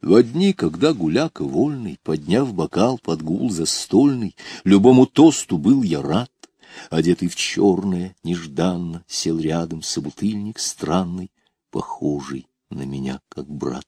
В дни, когда гуляка вольный, подняв бокал под гул застольный, любому тосту был я рад, одетый в черное, нежданно, сел рядом собутыльник странный, похожий на меня как брат.